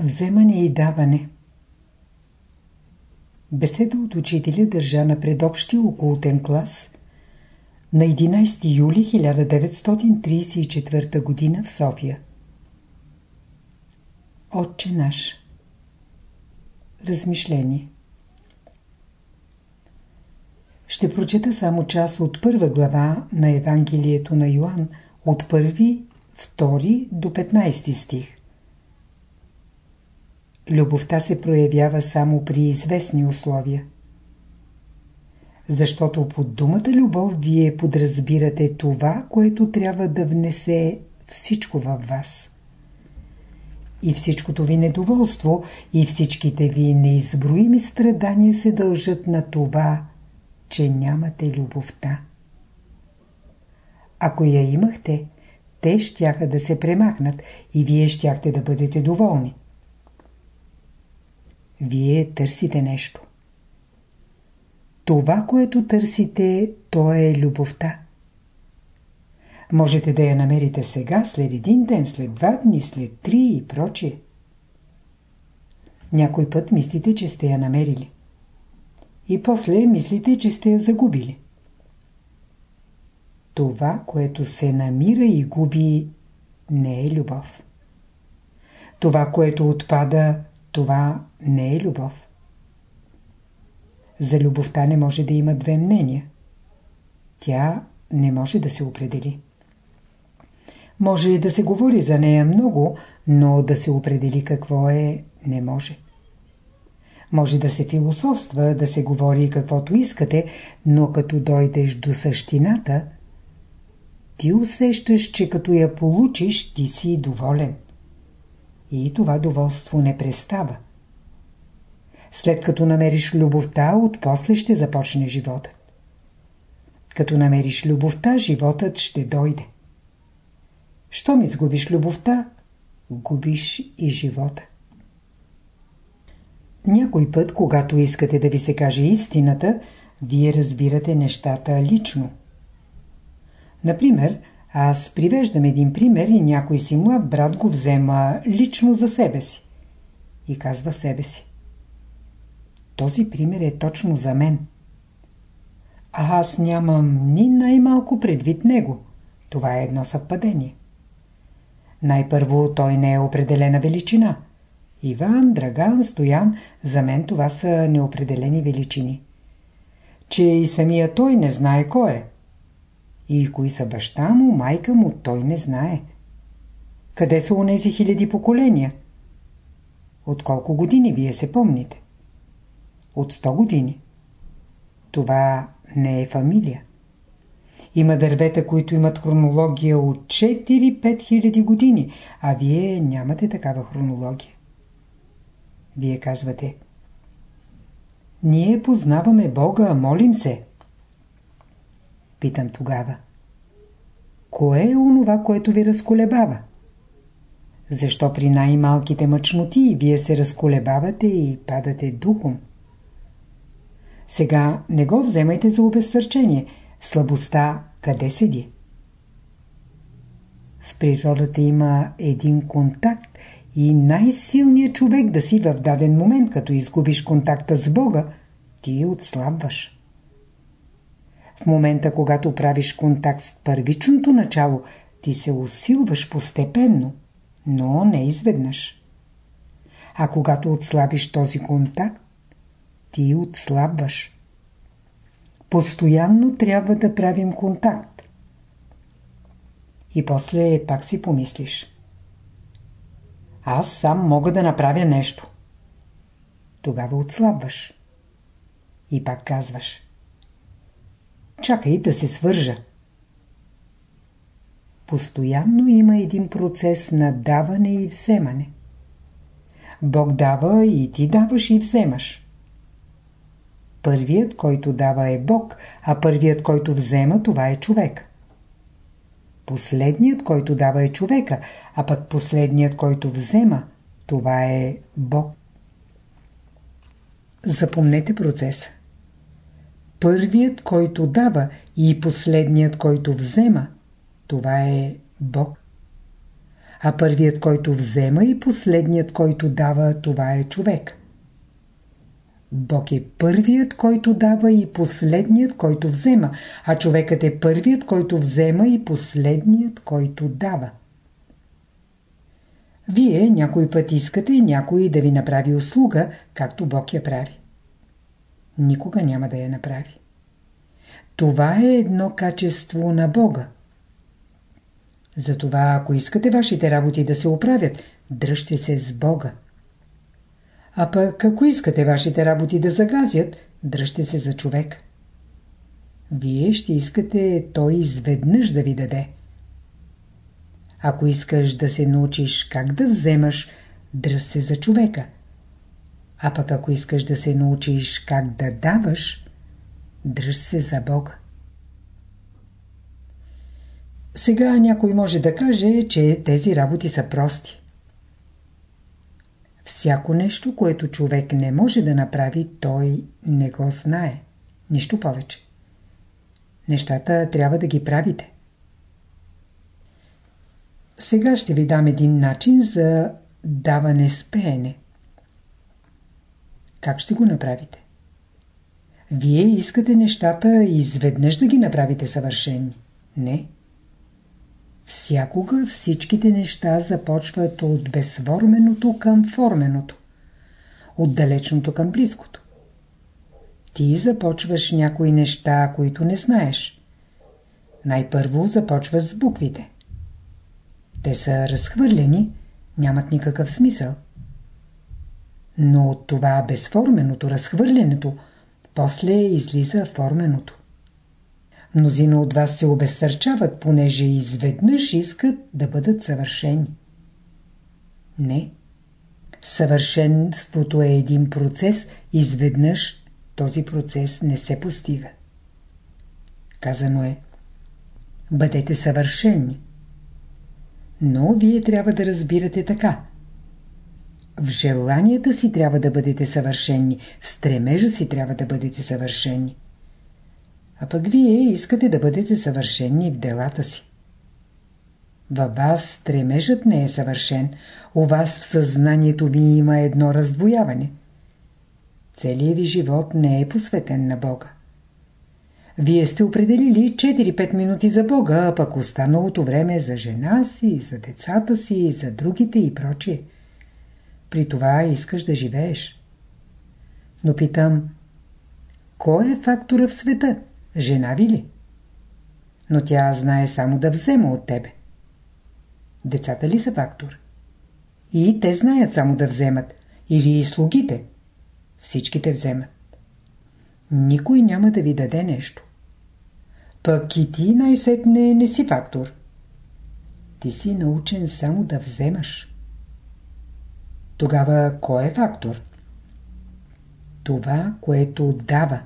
Вземане и даване Беседа от учителя държа на предобщия окултен клас на 11 юли 1934 г. в София. Отче наш Размишление Ще прочета само част от първа глава на Евангелието на Йоанн от първи, втори до 15 стих. Любовта се проявява само при известни условия. Защото под думата любов вие подразбирате това, което трябва да внесе всичко във вас. И всичкото ви недоволство и всичките ви неизброими страдания се дължат на това, че нямате любовта. Ако я имахте, те щяха да се премахнат и вие щяхте да бъдете доволни. Вие търсите нещо. Това, което търсите, то е любовта. Можете да я намерите сега, след един ден, след два дни, след три и прочие. Някой път мислите, че сте я намерили. И после мислите, че сте я загубили. Това, което се намира и губи, не е любов. Това, което отпада, това не е любов. За любовта не може да има две мнения. Тя не може да се определи. Може да се говори за нея много, но да се определи какво е, не може. Може да се философства, да се говори каквото искате, но като дойдеш до същината, ти усещаш, че като я получиш, ти си доволен. И това доволство не престава. След като намериш любовта, отпосле ще започне животът. Като намериш любовта, животът ще дойде. Щом изгубиш любовта, губиш и живота. Някой път, когато искате да ви се каже истината, вие разбирате нещата лично. Например, аз привеждам един пример и някой си млад брат го взема лично за себе си. И казва себе си. Този пример е точно за мен. А аз нямам ни най-малко предвид него. Това е едно съвпадение. Най-първо той не е определена величина. Иван, Драган, Стоян, за мен това са неопределени величини. Че и самия той не знае кой е. И кои са баща му, майка му, той не знае. Къде са унези хиляди поколения? От колко години вие се помните? От 100 години. Това не е фамилия. Има дървета, които имат хронология от 4-5 хиляди години, а вие нямате такава хронология. Вие казвате Ние познаваме Бога, молим се. Питам тогава. Кое е онова, което ви разколебава? Защо при най-малките мъчноти вие се разколебавате и падате духом? Сега не го вземайте за обезсърчение. Слабостта къде седи? В природата има един контакт и най-силният човек да си в даден момент, като изгубиш контакта с Бога, ти отслабваш. В момента, когато правиш контакт с първичното начало, ти се усилваш постепенно, но не изведнъж. А когато отслабиш този контакт, ти отслабваш. Постоянно трябва да правим контакт. И после пак си помислиш. Аз сам мога да направя нещо. Тогава отслабваш. И пак казваш. Чакай да се свържа. Постоянно има един процес на даване и вземане. Бог дава и ти даваш и вземаш. Първият, който дава е Бог, а първият, който взема, това е човек. Последният, който дава е човека, а пък последният, който взема, това е Бог. Запомнете процеса. Първият, който дава и последният, който взема, това е Бог. а първият, който взема и последният, който дава, това е човек. Бог е първият, който дава и последният, който взема, а човекът е първият, който взема и последният, който дава. Вие някой път искате някой да ви направи услуга, както Бог я прави. Никога няма да я направи. Това е едно качество на Бога. Затова, ако искате вашите работи да се оправят, дръжте се с Бога. А пък, ако искате вашите работи да загазят, дръжте се за човек. Вие ще искате той изведнъж да ви даде. Ако искаш да се научиш как да вземаш, дръж се за човека. А пък ако искаш да се научиш как да даваш, дръж се за Бога. Сега някой може да каже, че тези работи са прости. Всяко нещо, което човек не може да направи, той не го знае. Нищо повече. Нещата трябва да ги правите. Сега ще ви дам един начин за даване с пеене. Как ще го направите? Вие искате нещата изведнъж да ги направите съвършени. Не. Всякога всичките неща започват от безформеното към форменото. От далечното към близкото. Ти започваш някои неща, които не знаеш. Най-първо започваш с буквите. Те са разхвърлени, нямат никакъв смисъл. Но от това безформеното, разхвърлянето, после излиза форменото. Мнозина от вас се обезсърчават, понеже изведнъж искат да бъдат съвършени. Не. Съвършенството е един процес, изведнъж този процес не се постига. Казано е Бъдете съвършени. Но вие трябва да разбирате така. В желанията си трябва да бъдете съвършени, в стремежа си трябва да бъдете съвършени. А пък вие искате да бъдете съвършени в делата си. Във вас стремежът не е съвършен, у вас в съзнанието ви има едно раздвояване. Целият ви живот не е посветен на Бога. Вие сте определили 4-5 минути за Бога, а пък останалото време за жена си, за децата си, за другите и прочие. При това искаш да живееш. Но питам, кой е фактора в света? Жена ви ли? Но тя знае само да взема от тебе. Децата ли са фактор? И те знаят само да вземат. Или и слугите. Всичките вземат. Никой няма да ви даде нещо. Пък и ти най-сетне не си фактор. Ти си научен само да вземаш. Тогава кой е фактор? Това, което дава.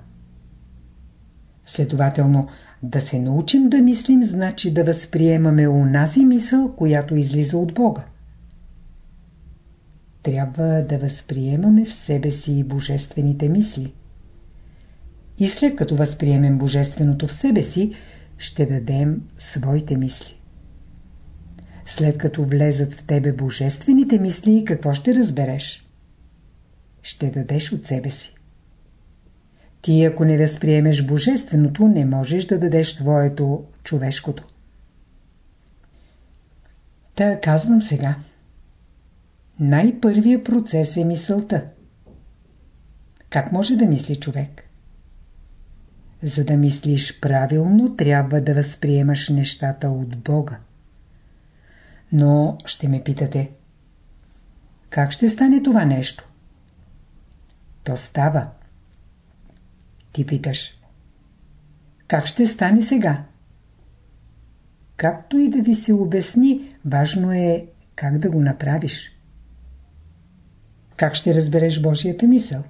Следователно, да се научим да мислим, значи да възприемаме унази мисъл, която излиза от Бога. Трябва да възприемаме в себе си божествените мисли. И след като възприемем божественото в себе си, ще дадем своите мисли. След като влезат в тебе божествените мисли, какво ще разбереш? Ще дадеш от себе си. Ти ако не възприемеш божественото, не можеш да дадеш твоето човешкото. Та казвам сега. Най-първият процес е мисълта. Как може да мисли човек? За да мислиш правилно, трябва да възприемаш нещата от Бога. Но ще ме питате, как ще стане това нещо? То става. Ти питаш. Как ще стане сега? Както и да ви се обясни, важно е как да го направиш. Как ще разбереш Божията мисъл?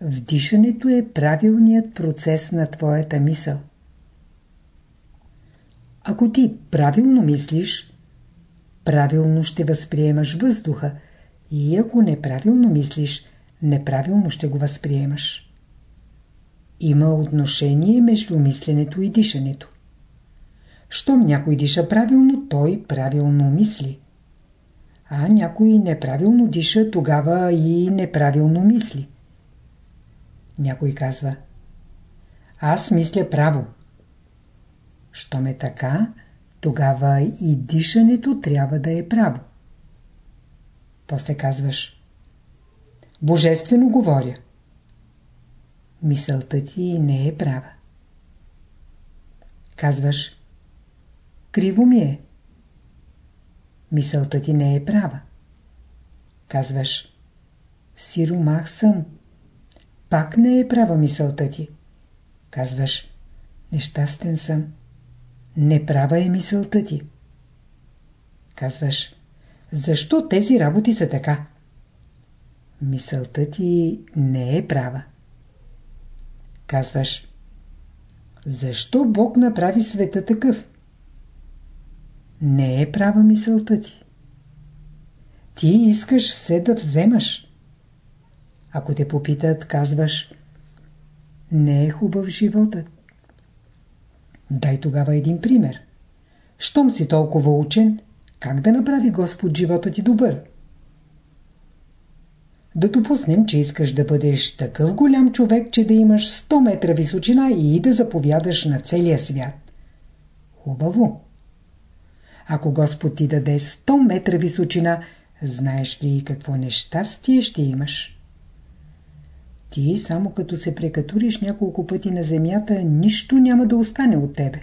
Вдишането е правилният процес на твоята мисъл. Ако ти правилно мислиш, правилно ще възприемаш въздуха и ако неправилно мислиш, неправилно ще го възприемаш. Има отношение между мисленето и дишането. Щом някой диша правилно, той правилно мисли. А някой неправилно диша, тогава и неправилно мисли. Някой казва Аз мисля право. Щом е така, тогава и дишането трябва да е право. После казваш Божествено говоря. Мисълта ти не е права. Казваш Криво ми е. Мисълта ти не е права. Казваш Сиромах съм. Пак не е права мисълта ти. Казваш Нещастен съм. Неправа е мисълта ти. Казваш Защо тези работи са така? Мисълта ти не е права. Казваш Защо Бог направи света такъв? Не е права мисълта ти. Ти искаш все да вземаш. Ако те попитат, казваш Не е хубав животът. Дай тогава един пример. Щом си толкова учен, как да направи Господ живота ти добър? Да допуснем, че искаш да бъдеш такъв голям човек, че да имаш 100 метра височина и да заповядаш на целия свят. Хубаво. Ако Господ ти даде 100 метра височина, знаеш ли какво нещастие ще имаш? Ти само като се прекатуриш няколко пъти на земята, нищо няма да остане от тебе.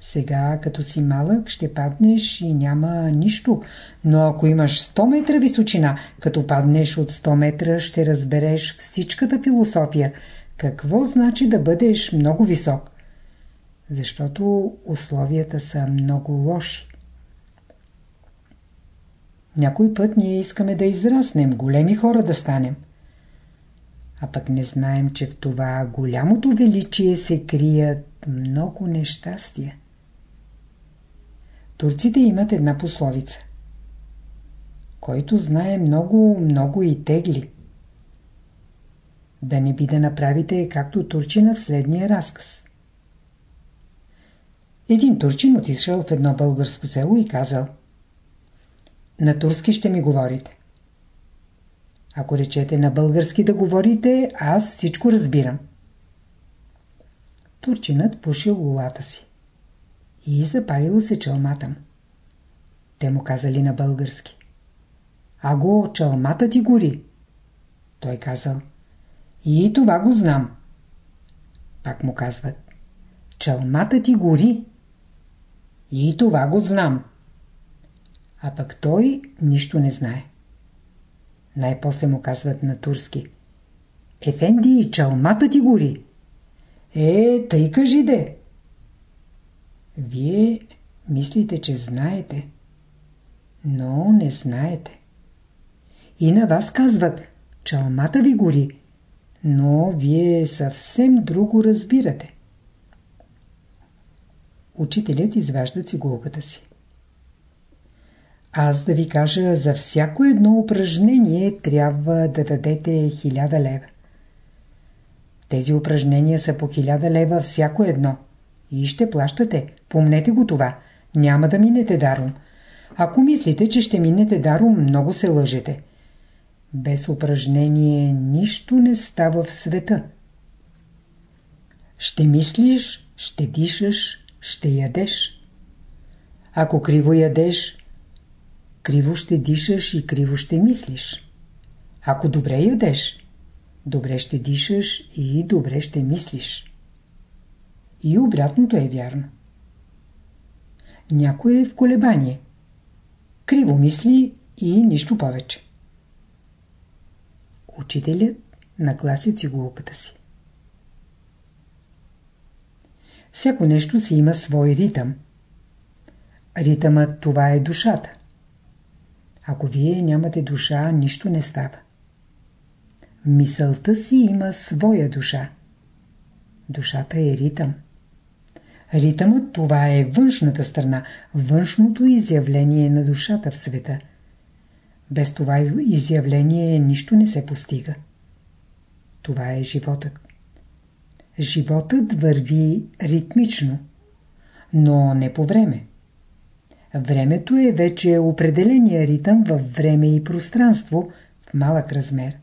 Сега, като си малък, ще паднеш и няма нищо, но ако имаш 100 метра височина, като паднеш от 100 метра, ще разбереш всичката философия. Какво значи да бъдеш много висок? Защото условията са много лоши. Някой път ние искаме да израснем, големи хора да станем. А пък не знаем, че в това голямото величие се крият много нещастия. Турците имат една пословица. Който знае много, много и тегли. Да не би да направите както турчина в следния разказ. Един турчин отишъл в едно българско село и казал На турски ще ми говорите. Ако речете на български да говорите, аз всичко разбирам. Турчинът пушил улата си и запалила се чалмата му. Те му казали на български. Аго, чалмата ти гори. Той казал. И това го знам. Пак му казват. Чалмата ти гори. И това го знам. А пък той нищо не знае. Най-после му казват на турски. Ефенди, чалмата ти гори. Е, тъй кажи де. Вие мислите, че знаете, но не знаете. И на вас казват, чалмата ви гори, но вие съвсем друго разбирате. Учителят изважда цигулката си. Аз да ви кажа, за всяко едно упражнение трябва да дадете хиляда лева. Тези упражнения са по хиляда лева всяко едно. И ще плащате. Помнете го това. Няма да минете даром. Ако мислите, че ще минете даром, много се лъжете. Без упражнение нищо не става в света. Ще мислиш, ще дишаш, ще ядеш. Ако криво ядеш, криво ще дишаш и криво ще мислиш. Ако добре ядеш, добре ще дишаш и добре ще мислиш. И обратното е вярно. Някой е в колебание. Криво мисли и нищо повече. Учителят нагласи цигулката си. Всяко нещо си има свой ритъм. Ритъмът това е душата. Ако вие нямате душа, нищо не става. Мисълта си има своя душа. Душата е ритъм. Ритъмът това е външната страна, външното изявление на душата в света. Без това изявление нищо не се постига. Това е животът. Животът върви ритмично. но не по време. Времето е вече определения ритъм във време и пространство в малък размер.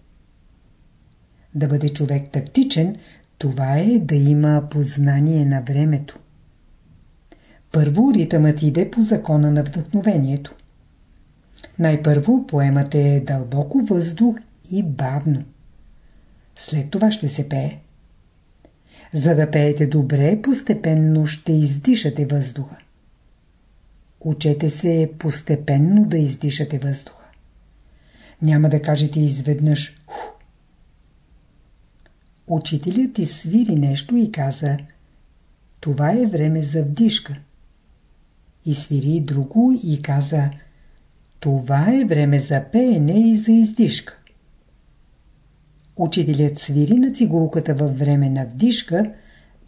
Да бъде човек тактичен, това е да има познание на времето. Първо ритъмът иде по закона на вдъхновението. Най-първо поемате дълбоко въздух и бавно. След това ще се пее. За да пеете добре, постепенно ще издишате въздуха. Учете се постепенно да издишате въздуха. Няма да кажете изведнъж Ху. Учителят свири нещо и каза Това е време за вдишка. И свири друго и каза Това е време за пеене и за издишка. Учителят свири на цигулката във време на вдишка,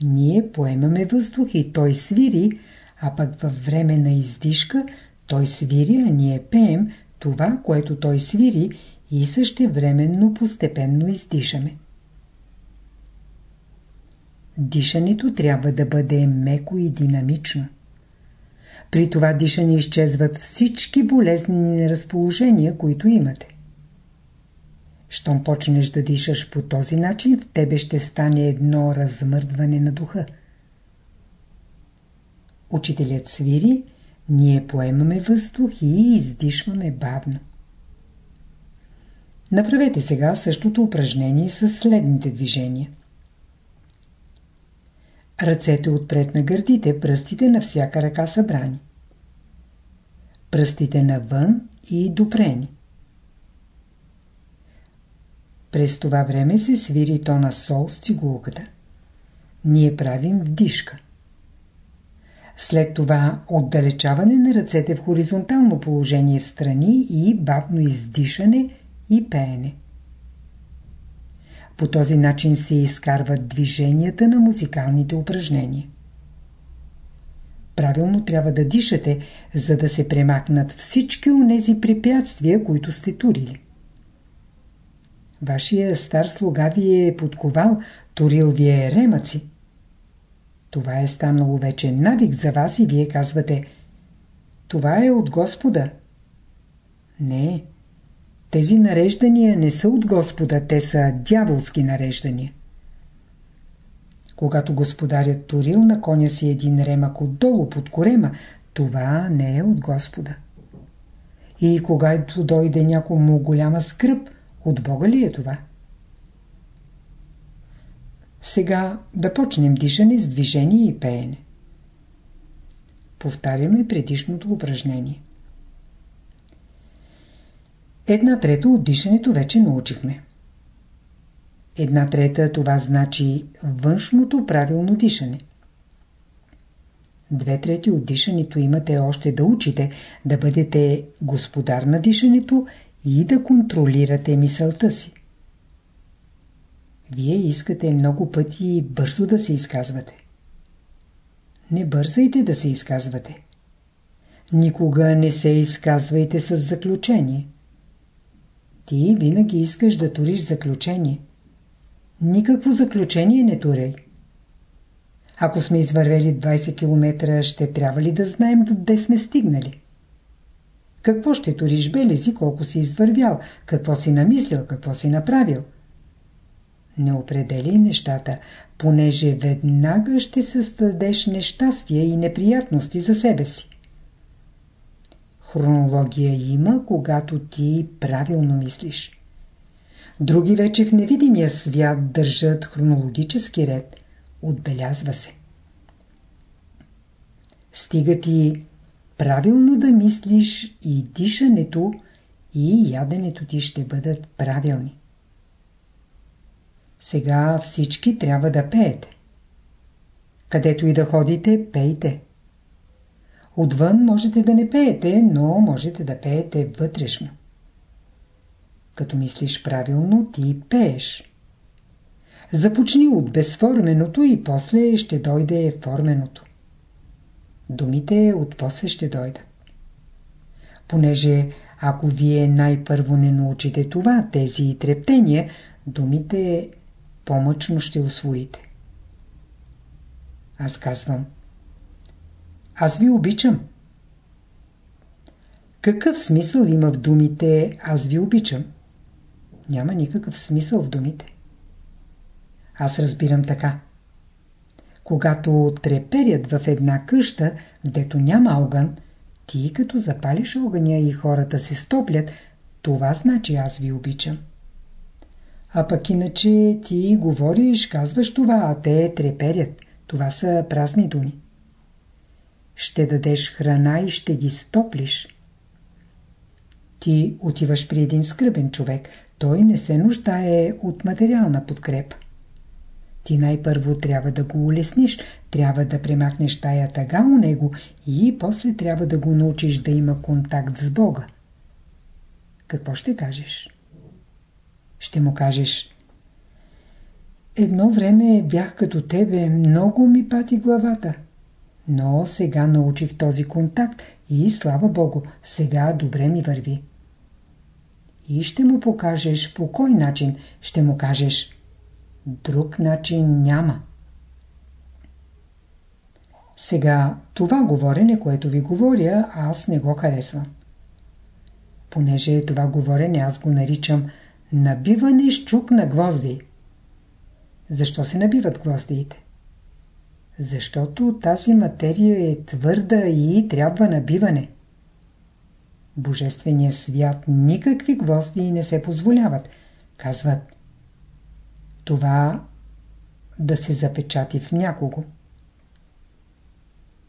ние поемаме въздух и той свири, а пък във време на издишка той свири, а ние пеем това, което той свири и същевременно постепенно издишаме. Дишането трябва да бъде меко и динамично. При това дишане изчезват всички болезнени неразположения, които имате. Щом почнеш да дишаш по този начин, в тебе ще стане едно размърдване на духа. Учителят свири, ние поемаме въздух и издишваме бавно. Направете сега същото упражнение с следните движения. Ръцете отпред на гърдите, пръстите на всяка ръка събрани. Пръстите навън и допрени. През това време се свири тона сол с цигулката. Ние правим вдишка. След това отдалечаване на ръцете в хоризонтално положение в страни и бавно издишане и пеене. По този начин се изкарват движенията на музикалните упражнения. Правилно трябва да дишате, за да се премахнат всички онези препятствия, които сте турили. Вашия стар слуга ви е подковал, турил ви е ремъци. Това е станало вече навик за вас и вие казвате Това е от Господа. Не, тези нареждания не са от Господа, те са дяволски нареждания. Когато господарят турил на коня си един ремък отдолу под корема, това не е от Господа. И когато дойде някому голяма скръп, от Бога ли е това? Сега да почнем дишане с движение и пеене. Повтаряме предишното упражнение. Една трета от дишането вече научихме. Една трета това значи външното правилно дишане. Две трети от дишането имате още да учите, да бъдете господар на дишането и да контролирате мисълта си. Вие искате много пъти бързо да се изказвате. Не бързайте да се изказвате. Никога не се изказвайте с заключение. Ти винаги искаш да туриш заключение. Никакво заключение не турей. Ако сме извървели 20 км, ще трябва ли да знаем до де сме стигнали? Какво ще туриш белези, колко си извървял, какво си намислил, какво си направил? Не определи нещата, понеже веднага ще създадеш нещастия и неприятности за себе си. Хронология има, когато ти правилно мислиш. Други вече в невидимия свят държат хронологически ред. Отбелязва се. Стига ти правилно да мислиш и дишането и яденето ти ще бъдат правилни. Сега всички трябва да пеете. Където и да ходите, пейте. Отвън можете да не пеете, но можете да пеете вътрешно. Като мислиш правилно, ти пееш. Започни от безформеното и после ще дойде форменото. Думите отпосле ще дойдат. Понеже ако вие най-първо не научите това, тези трептения, думите по-мъчно ще освоите. Аз казвам. Аз ви обичам. Какъв смисъл има в думите Аз ви обичам? Няма никакъв смисъл в думите. Аз разбирам така. Когато треперят в една къща, гдето няма огън, ти като запалиш огъня и хората се стоплят, това значи аз ви обичам. А пък иначе ти говориш, казваш това, а те треперят. Това са празни думи. Ще дадеш храна и ще ги стоплиш. Ти отиваш при един скръбен човек. Той не се нуждае от материална подкрепа. Ти най-първо трябва да го улесниш, трябва да премахнеш тая тъга у него и после трябва да го научиш да има контакт с Бога. Какво ще кажеш? Ще му кажеш Едно време бях като тебе, много ми пати главата. Но сега научих този контакт и, слава Богу, сега добре ми върви. И ще му покажеш по кой начин. Ще му кажеш Друг начин няма. Сега това говорене, което ви говоря, аз не го харесвам. Понеже това говорене аз го наричам набиване с чук на гвозди. Защо се набиват гвоздиите? Защото тази материя е твърда и трябва набиване. Божествения свят никакви гвозди не се позволяват. Казват това да се запечати в някого.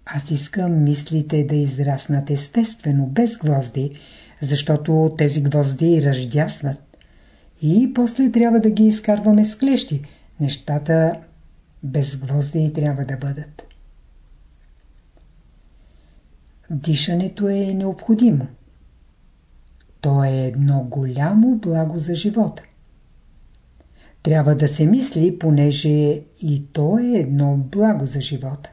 Аз искам мислите да израснат естествено, без гвозди, защото тези гвозди ръждясват. И после трябва да ги изкарваме с клещи. Нещата без гвозди трябва да бъдат. Дишането е необходимо. То е едно голямо благо за живота. Трябва да се мисли, понеже и то е едно благо за живота.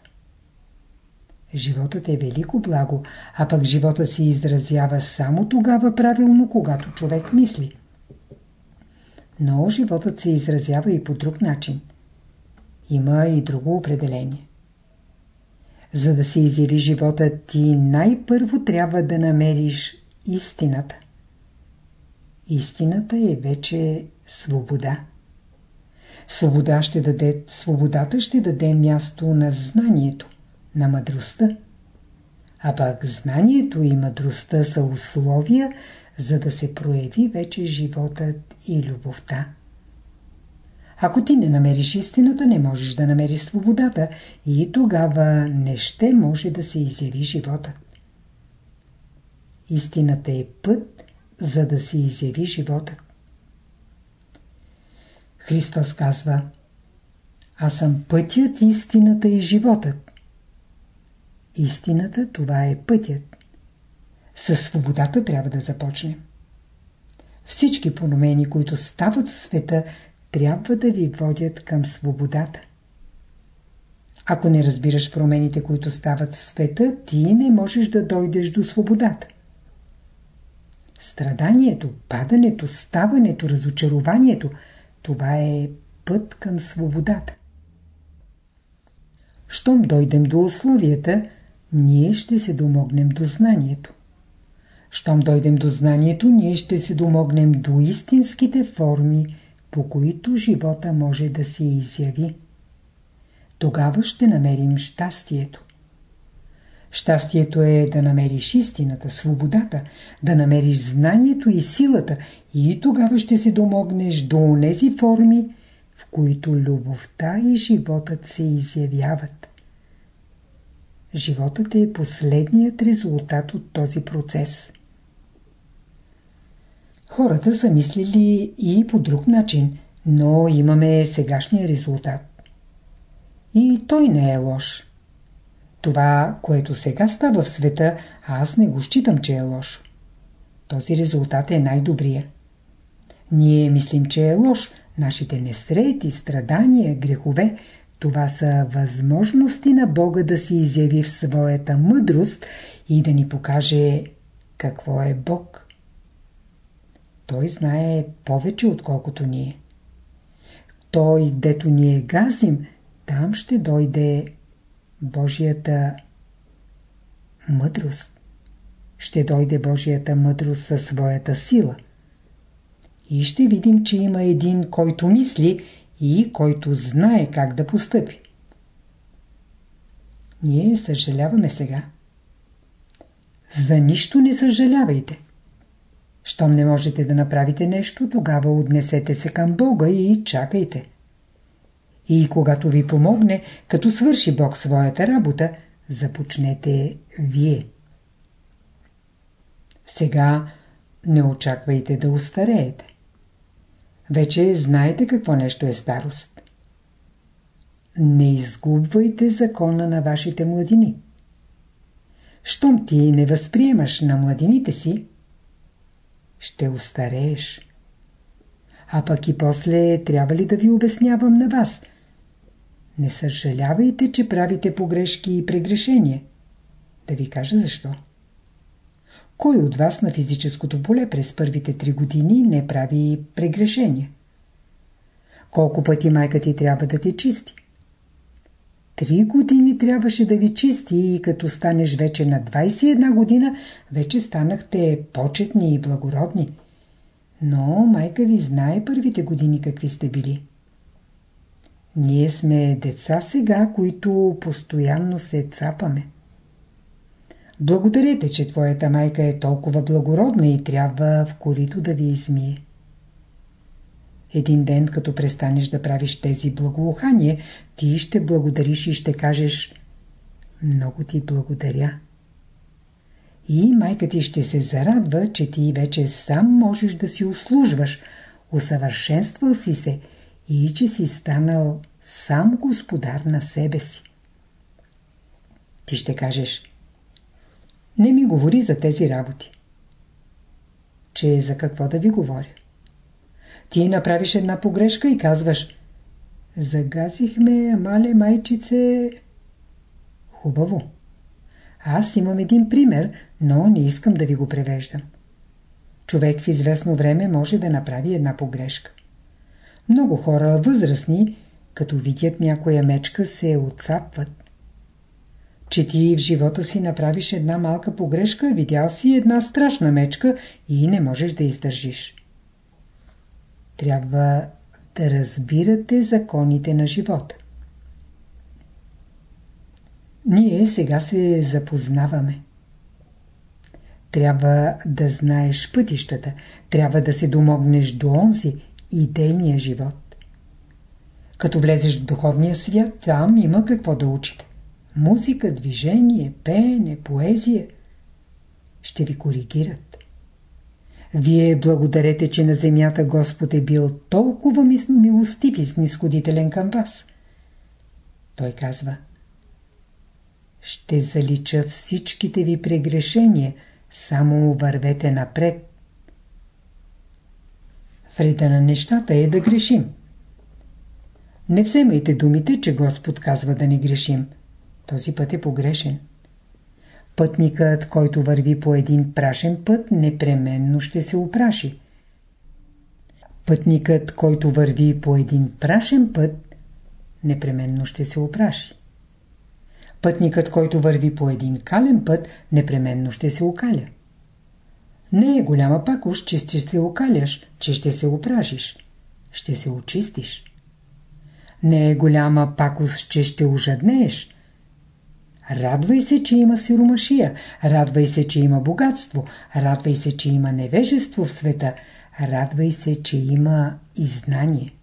Животът е велико благо, а пък живота се изразява само тогава правилно, когато човек мисли. Но животът се изразява и по друг начин. Има и друго определение. За да се изяви живота, ти най-първо трябва да намериш истината. Истината е вече свобода. Свобода ще даде, свободата ще даде място на знанието, на мъдростта. А пък знанието и мъдростта са условия, за да се прояви вече животът и любовта. Ако ти не намериш истината, не можеш да намериш свободата и тогава не ще може да се изяви живота. Истината е път, за да се изяви животът. Христос казва Аз съм пътят, истината и животът. Истината това е пътят. Със свободата трябва да започнем. Всички промени, които стават в света, трябва да ви водят към свободата. Ако не разбираш промените, които стават в света, ти не можеш да дойдеш до свободата. Страданието, падането, ставането, разочарованието – това е път към свободата. Щом дойдем до условията, ние ще се домогнем до знанието. Щом дойдем до знанието, ние ще се домогнем до истинските форми, по които живота може да се изяви. Тогава ще намерим щастието. Щастието е да намериш истината, свободата, да намериш знанието и силата и тогава ще се домогнеш до онези форми, в които любовта и животът се изявяват. Животът е последният резултат от този процес. Хората са мислили и по друг начин, но имаме сегашния резултат. И той не е лош. Това, което сега става в света, аз не го считам, че е лошо. Този резултат е най-добрия. Ние мислим, че е лош. Нашите несрети, страдания, грехове, това са възможности на Бога да се изяви в своята мъдрост и да ни покаже какво е Бог. Той знае повече отколкото ние. Той, дето ние гасим, там ще дойде Божията мъдрост. Ще дойде Божията мъдрост със своята сила. И ще видим, че има един, който мисли и който знае как да постъпи. Ние съжаляваме сега. За нищо не съжалявайте. Щом не можете да направите нещо, тогава отнесете се към Бога и чакайте. И когато ви помогне, като свърши Бог своята работа, започнете вие. Сега не очаквайте да устареете. Вече знаете какво нещо е старост. Не изгубвайте закона на вашите младини. Щом ти не възприемаш на младините си, ще устарееш. А пък и после трябва ли да ви обяснявам на вас? Не съжалявайте, че правите погрешки и прегрешения. Да ви кажа защо. Кой от вас на физическото поле през първите три години не прави прегрешения? Колко пъти майка ти трябва да те чисти? Три години трябваше да ви чисти и като станеш вече на 21 година, вече станахте почетни и благородни. Но майка ви знае първите години какви сте били. Ние сме деца сега, които постоянно се цапаме. Благодарете, че твоята майка е толкова благородна и трябва в корито да ви измие. Един ден, като престанеш да правиш тези благоухания, ти ще благодариш и ще кажеш Много ти благодаря. И майка ти ще се зарадва, че ти вече сам можеш да си услужваш, усъвършенствал си се и че си станал сам господар на себе си. Ти ще кажеш Не ми говори за тези работи. Че за какво да ви говоря? Ти направиш една погрешка и казваш Загазихме, мале майчице... Хубаво. Аз имам един пример, но не искам да ви го превеждам. Човек в известно време може да направи една погрешка. Много хора, възрастни, като видят някоя мечка, се отцапват. Че ти в живота си направиш една малка погрешка, видял си една страшна мечка и не можеш да издържиш. Трябва да разбирате законите на живота. Ние сега се запознаваме. Трябва да знаеш пътищата, трябва да се домогнеш до онзи идейния живот. Като влезеш в духовния свят, там има какво да учите. Музика, движение, пеене, поезия. Ще ви коригират. Вие благодарете, че на земята Господ е бил толкова милостив и снисходителен към вас. Той казва Ще залича всичките ви прегрешения, само вървете напред. Вреда на нещата е да грешим. Не вземайте думите, че Господ казва да не грешим. Този път е погрешен. Пътникът, който върви по един прашен път, непременно ще се опраши. Пътникът, който върви по един прашен път, непременно ще се опраши. Пътникът, който върви по един кален път, непременно ще се окаля. Не е голяма пакост, че ще се окаляш, че ще се опрашиш. Ще се очистиш. Не е голяма пакост, че ще ожаднееш. Радвай се, че има сиромашия, радвай се, че има богатство, радвай се, че има невежество в света, радвай се, че има и знание.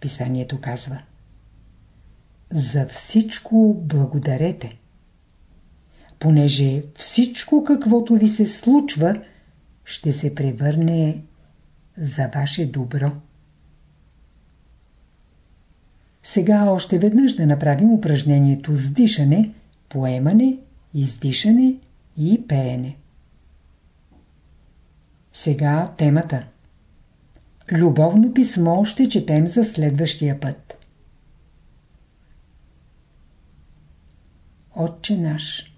Писанието казва За всичко благодарете. Понеже всичко, каквото ви се случва, ще се превърне за ваше добро. Сега още веднъж да направим упражнението с дишане, поемане, издишане и пеене. Сега темата. Любовно писмо ще четем за следващия път. Отче наш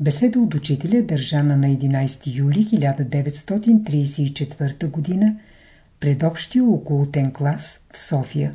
Беседа от учителя държана на 11 юли 1934 г. пред общия околотен клас в София.